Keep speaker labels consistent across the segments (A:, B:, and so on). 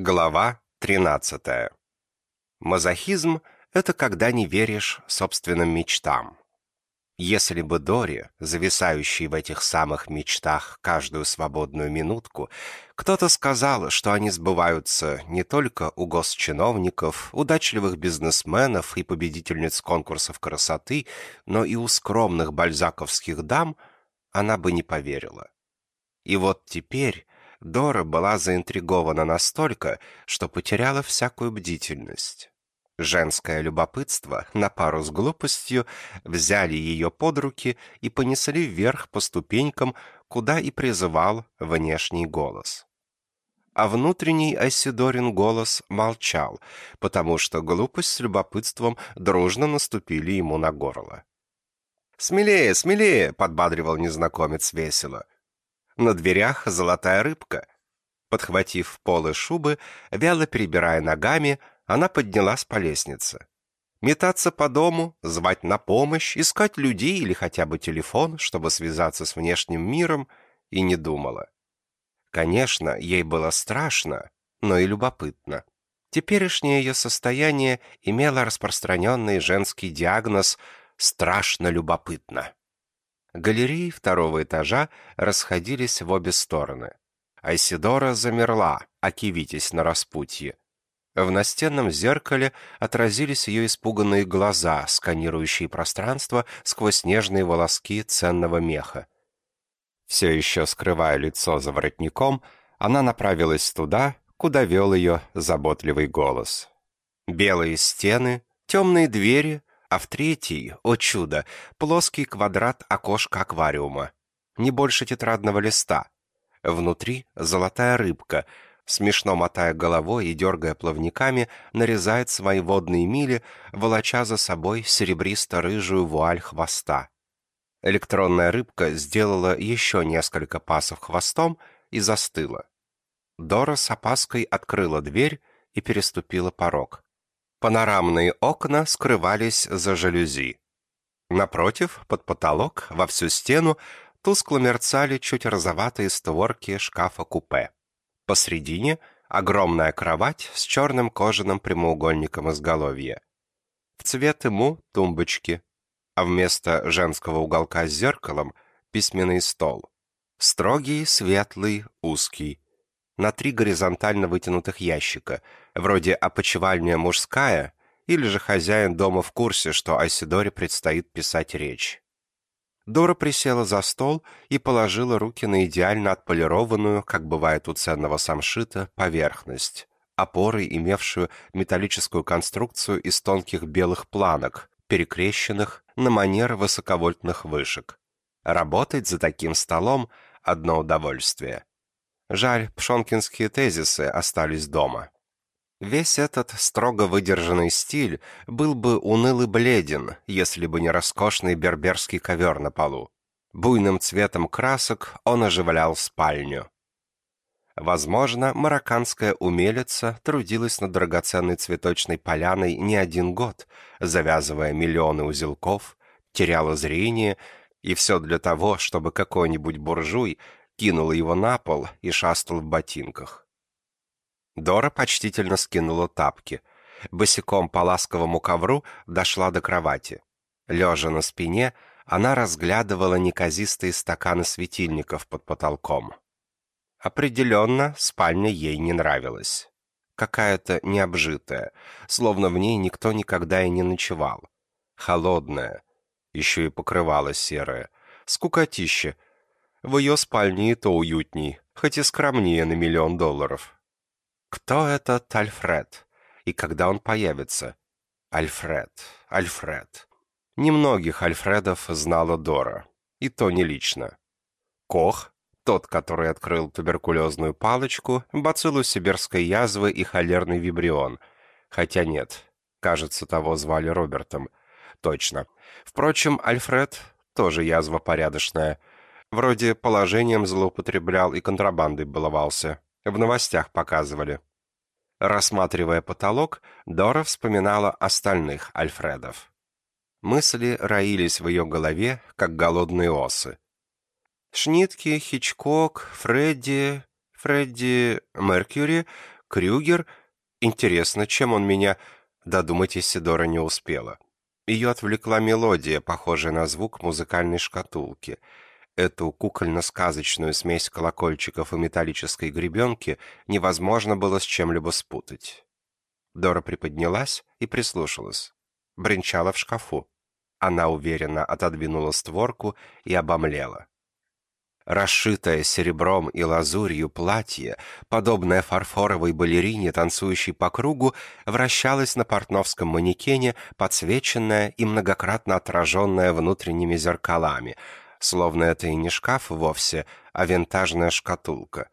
A: Глава 13. Мазохизм — это когда не веришь собственным мечтам. Если бы Дори, зависающий в этих самых мечтах каждую свободную минутку, кто-то сказал, что они сбываются не только у госчиновников, удачливых бизнесменов и победительниц конкурсов красоты, но и у скромных бальзаковских дам, она бы не поверила. И вот теперь Дора была заинтригована настолько, что потеряла всякую бдительность. Женское любопытство на пару с глупостью взяли ее под руки и понесли вверх по ступенькам, куда и призывал внешний голос. А внутренний Айсидорин голос молчал, потому что глупость с любопытством дружно наступили ему на горло. «Смелее, смелее!» — подбадривал незнакомец весело. На дверях золотая рыбка. Подхватив полы шубы, вяло перебирая ногами, она поднялась по лестнице. Метаться по дому, звать на помощь, искать людей или хотя бы телефон, чтобы связаться с внешним миром, и не думала. Конечно, ей было страшно, но и любопытно. Теперешнее ее состояние имело распространенный женский диагноз «страшно любопытно». Галереи второго этажа расходились в обе стороны. Айсидора замерла, окивитесь на распутье. В настенном зеркале отразились ее испуганные глаза, сканирующие пространство сквозь нежные волоски ценного меха. Все еще скрывая лицо за воротником, она направилась туда, куда вел ее заботливый голос. Белые стены, темные двери, а в третий, о чудо, плоский квадрат окошка аквариума. Не больше тетрадного листа. Внутри золотая рыбка — смешно мотая головой и дергая плавниками, нарезает свои водные мили, волоча за собой серебристо-рыжую вуаль хвоста. Электронная рыбка сделала еще несколько пасов хвостом и застыла. Дора с опаской открыла дверь и переступила порог. Панорамные окна скрывались за жалюзи. Напротив, под потолок, во всю стену, тускло мерцали чуть розоватые створки шкафа-купе. Посредине огромная кровать с черным кожаным прямоугольником изголовья. В цвет ему тумбочки, а вместо женского уголка с зеркалом письменный стол. Строгий, светлый, узкий. На три горизонтально вытянутых ящика, вроде опочивальня мужская, или же хозяин дома в курсе, что Айсидоре предстоит писать речь. Дора присела за стол и положила руки на идеально отполированную, как бывает у ценного самшита, поверхность, опорой, имевшую металлическую конструкцию из тонких белых планок, перекрещенных на манер высоковольтных вышек. Работать за таким столом — одно удовольствие. Жаль, пшонкинские тезисы остались дома. Весь этот строго выдержанный стиль был бы уныл и бледен, если бы не роскошный берберский ковер на полу. Буйным цветом красок он оживлял спальню. Возможно, марокканская умелица трудилась над драгоценной цветочной поляной не один год, завязывая миллионы узелков, теряла зрение, и все для того, чтобы какой-нибудь буржуй кинул его на пол и шастал в ботинках. Дора почтительно скинула тапки. Босиком по ласковому ковру дошла до кровати. Лежа на спине, она разглядывала неказистые стаканы светильников под потолком. Определенно, спальня ей не нравилась. Какая-то необжитая, словно в ней никто никогда и не ночевал. Холодная, еще и покрывало серое. Скукотище. В ее спальне и то уютней, хоть и скромнее на миллион долларов. Кто этот Альфред? И когда он появится? Альфред, Альфред. Немногих Альфредов знала Дора. И то не лично. Кох, тот, который открыл туберкулезную палочку, бациллу сибирской язвы и холерный вибрион. Хотя нет, кажется, того звали Робертом. Точно. Впрочем, Альфред тоже язва порядочная. Вроде положением злоупотреблял и контрабандой баловался. В новостях показывали. Рассматривая потолок, Дора вспоминала остальных Альфредов. Мысли роились в ее голове, как голодные осы. Шнитки, Хичкок, Фредди, Фредди Меркьюри, Крюгер? Интересно, чем он меня...» Додумать Исидора не успела. Ее отвлекла мелодия, похожая на звук музыкальной шкатулки. Эту кукольно-сказочную смесь колокольчиков и металлической гребенки невозможно было с чем-либо спутать. Дора приподнялась и прислушалась. Бренчала в шкафу. Она уверенно отодвинула створку и обомлела. Расшитое серебром и лазурью платье, подобное фарфоровой балерине, танцующей по кругу, вращалось на портновском манекене, подсвеченное и многократно отраженное внутренними зеркалами, словно это и не шкаф вовсе, а винтажная шкатулка.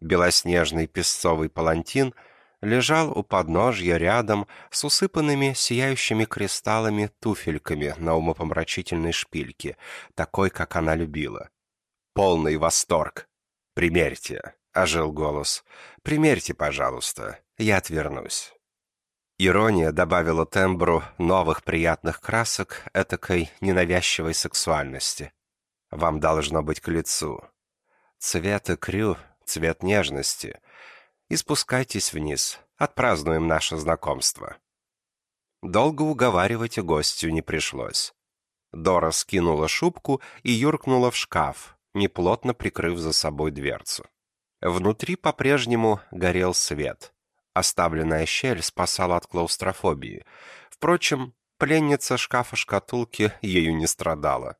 A: Белоснежный песцовый палантин — лежал у подножья рядом с усыпанными сияющими кристаллами туфельками на умопомрачительной шпильке, такой, как она любила. Полный восторг. «Примерьте», — ожил голос. «Примерьте, пожалуйста, я отвернусь». Ирония добавила тембру новых приятных красок этакой ненавязчивой сексуальности. Вам должно быть к лицу. Цвет икрю, цвет нежности — и спускайтесь вниз. Отпразднуем наше знакомство». Долго уговаривать гостю не пришлось. Дора скинула шубку и юркнула в шкаф, неплотно прикрыв за собой дверцу. Внутри по-прежнему горел свет. Оставленная щель спасала от клаустрофобии. Впрочем, пленница шкафа-шкатулки ею не страдала.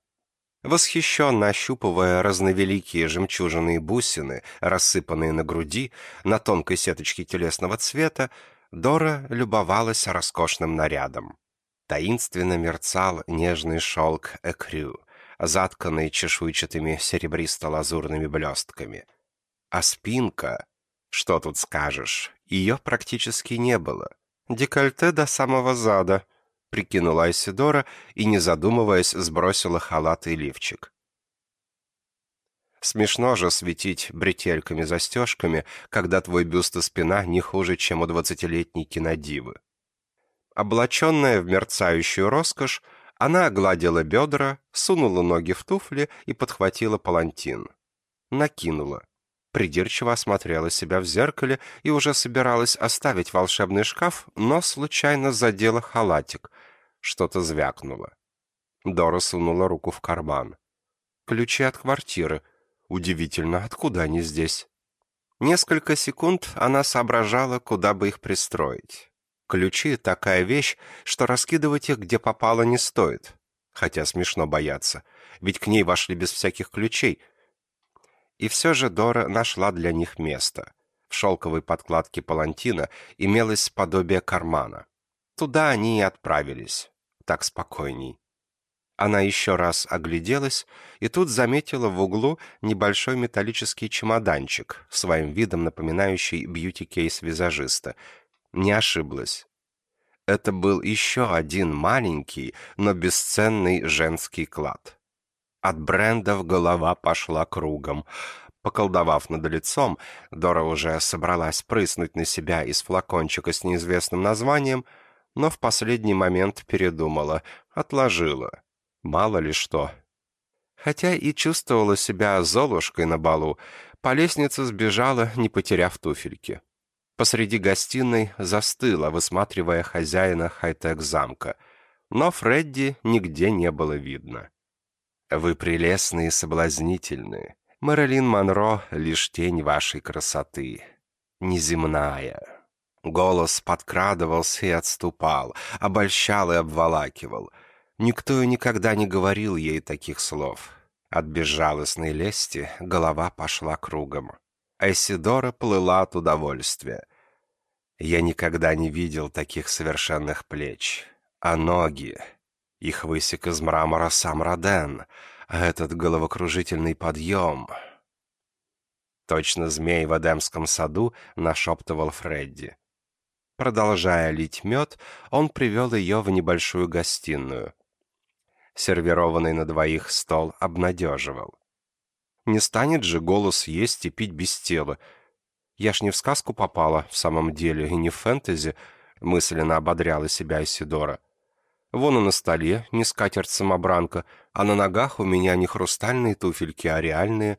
A: Восхищенно ощупывая разновеликие жемчужины и бусины, рассыпанные на груди, на тонкой сеточке телесного цвета, Дора любовалась роскошным нарядом. Таинственно мерцал нежный шелк экрю, затканный чешуйчатыми серебристо-лазурными блестками. А спинка, что тут скажешь, ее практически не было. Декольте до самого зада, прикинула Айсидора и, не задумываясь, сбросила халат и лифчик. Смешно же светить бретельками-застежками, когда твой бюст и спина не хуже, чем у двадцатилетней кинодивы. Облаченная в мерцающую роскошь, она огладила бедра, сунула ноги в туфли и подхватила палантин. Накинула придирчиво осмотрела себя в зеркале и уже собиралась оставить волшебный шкаф, но случайно задела халатик. Что-то звякнуло. Дора сунула руку в карман. Ключи от квартиры. Удивительно, откуда они здесь? Несколько секунд она соображала, куда бы их пристроить. Ключи — такая вещь, что раскидывать их где попало не стоит. Хотя смешно бояться, ведь к ней вошли без всяких ключей — и все же Дора нашла для них место. В шелковой подкладке палантина имелось подобие кармана. Туда они и отправились. Так спокойней. Она еще раз огляделась и тут заметила в углу небольшой металлический чемоданчик, своим видом напоминающий бьюти-кейс визажиста. Не ошиблась. Это был еще один маленький, но бесценный женский клад. От брендов голова пошла кругом. Поколдовав над лицом, Дора уже собралась прыснуть на себя из флакончика с неизвестным названием, но в последний момент передумала, отложила. Мало ли что. Хотя и чувствовала себя золушкой на балу, по лестнице сбежала, не потеряв туфельки. Посреди гостиной застыла, высматривая хозяина хай-тек замка, но Фредди нигде не было видно. Вы прелестные и соблазнительные. Мэрилин Монро — лишь тень вашей красоты. Неземная. Голос подкрадывался и отступал, обольщал и обволакивал. Никто и никогда не говорил ей таких слов. От безжалостной лести голова пошла кругом. Айсидора плыла от удовольствия. Я никогда не видел таких совершенных плеч. А ноги... Их высек из мрамора сам Роден, а этот головокружительный подъем... Точно змей в Эдемском саду нашептывал Фредди. Продолжая лить мед, он привел ее в небольшую гостиную. Сервированный на двоих стол обнадеживал. Не станет же голос есть и пить без тела. Я ж не в сказку попала, в самом деле, и не в фэнтези, мысленно ободряла себя Исидора. Вон и на столе не скатерть-самобранка, а на ногах у меня не хрустальные туфельки, а реальные.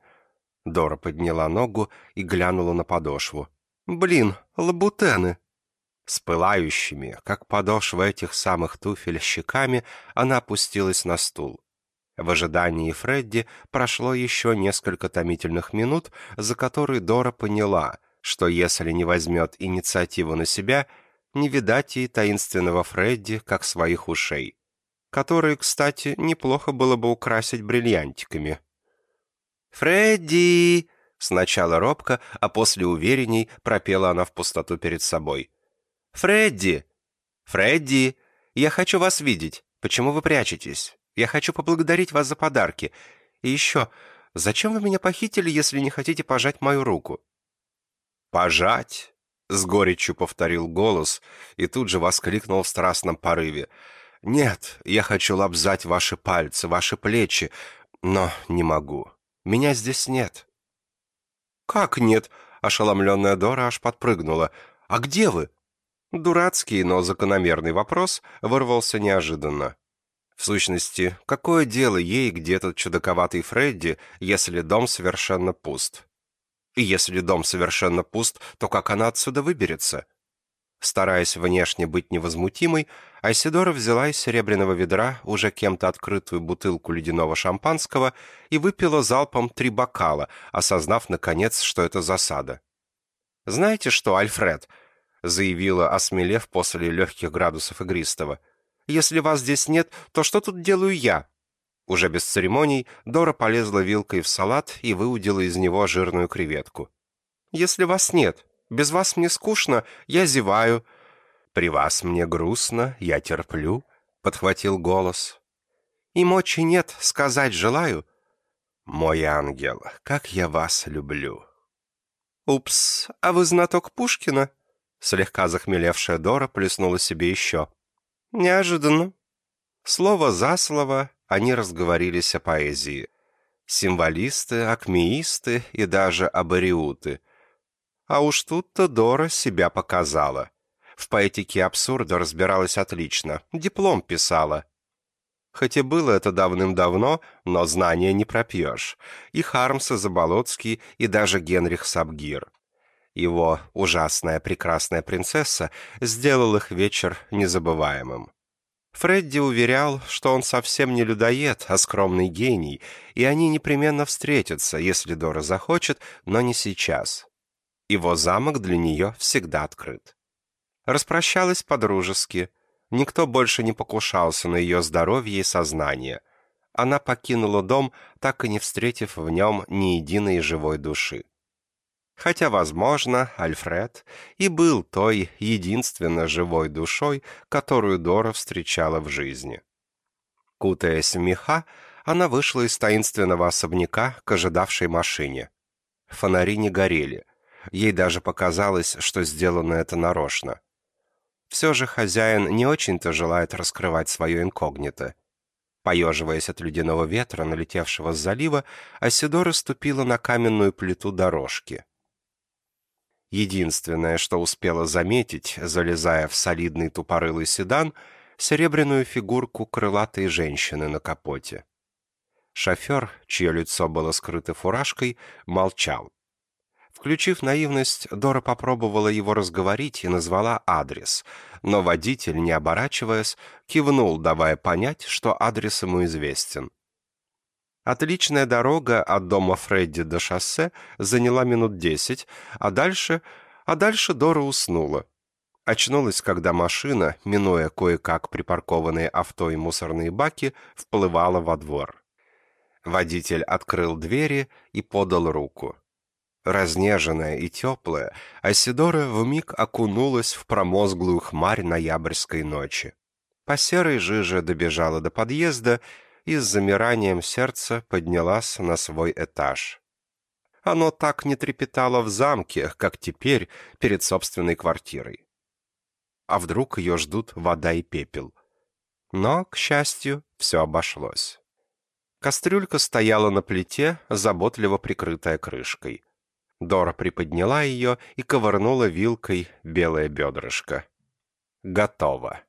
A: Дора подняла ногу и глянула на подошву. Блин, лабутены!» С пылающими, как подошва этих самых туфель, щеками она опустилась на стул. В ожидании Фредди прошло еще несколько томительных минут, за которые Дора поняла, что если не возьмет инициативу на себя, не видать ей таинственного Фредди, как своих ушей, которые, кстати, неплохо было бы украсить бриллиантиками. «Фредди!» Сначала робко, а после уверенней пропела она в пустоту перед собой. «Фредди! Фредди! Я хочу вас видеть. Почему вы прячетесь? Я хочу поблагодарить вас за подарки. И еще, зачем вы меня похитили, если не хотите пожать мою руку?» «Пожать?» — с горечью повторил голос и тут же воскликнул в страстном порыве. «Нет, я хочу лобзать ваши пальцы, ваши плечи, но не могу. Меня здесь нет». «Как нет?» — ошеломленная Дора аж подпрыгнула. «А где вы?» Дурацкий, но закономерный вопрос вырвался неожиданно. В сущности, какое дело ей, где тот чудаковатый Фредди, если дом совершенно пуст? И если дом совершенно пуст, то как она отсюда выберется? Стараясь внешне быть невозмутимой, Айсидора взяла из серебряного ведра уже кем-то открытую бутылку ледяного шампанского и выпила залпом три бокала, осознав, наконец, что это засада. «Знаете что, Альфред?» — заявила, осмелев после легких градусов игристого — если вас здесь нет, то что тут делаю я?» Уже без церемоний Дора полезла вилкой в салат и выудила из него жирную креветку. «Если вас нет, без вас мне скучно, я зеваю». «При вас мне грустно, я терплю», — подхватил голос. «И мочи нет, сказать желаю». «Мой ангел, как я вас люблю». «Упс, а вы знаток Пушкина?» Слегка захмелевшая Дора плеснула себе еще. Неожиданно. Слово за слово они разговорились о поэзии. Символисты, акмеисты и даже абориуты. А уж тут-то Дора себя показала. В поэтике абсурда разбиралась отлично, диплом писала. Хоть и было это давным-давно, но знания не пропьешь. И Хармс, и Заболоцкий, и даже Генрих Сабгир. Его ужасная прекрасная принцесса сделал их вечер незабываемым. Фредди уверял, что он совсем не людоед, а скромный гений, и они непременно встретятся, если Дора захочет, но не сейчас. Его замок для нее всегда открыт. Распрощалась по-дружески. Никто больше не покушался на ее здоровье и сознание. Она покинула дом, так и не встретив в нем ни единой живой души. Хотя, возможно, Альфред и был той единственно живой душой, которую Дора встречала в жизни. Кутаясь в меха, она вышла из таинственного особняка к ожидавшей машине. Фонари не горели. Ей даже показалось, что сделано это нарочно. Все же хозяин не очень-то желает раскрывать свое инкогнито. Поеживаясь от ледяного ветра, налетевшего с залива, Асидора ступила на каменную плиту дорожки. Единственное, что успела заметить, залезая в солидный тупорылый седан, серебряную фигурку крылатой женщины на капоте. Шофер, чье лицо было скрыто фуражкой, молчал. Включив наивность, Дора попробовала его разговорить и назвала адрес, но водитель, не оборачиваясь, кивнул, давая понять, что адрес ему известен. Отличная дорога от дома Фредди до шоссе заняла минут десять, а дальше... А дальше Дора уснула. Очнулась, когда машина, минуя кое-как припаркованные авто и мусорные баки, вплывала во двор. Водитель открыл двери и подал руку. Разнеженная и теплая, Асидора вмиг окунулась в промозглую хмарь ноябрьской ночи. По серой жиже добежала до подъезда и с замиранием сердца поднялась на свой этаж. Оно так не трепетало в замке, как теперь перед собственной квартирой. А вдруг ее ждут вода и пепел? Но, к счастью, все обошлось. Кастрюлька стояла на плите, заботливо прикрытая крышкой. Дора приподняла ее и ковырнула вилкой белое бедрышко. Готово.